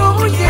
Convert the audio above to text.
soy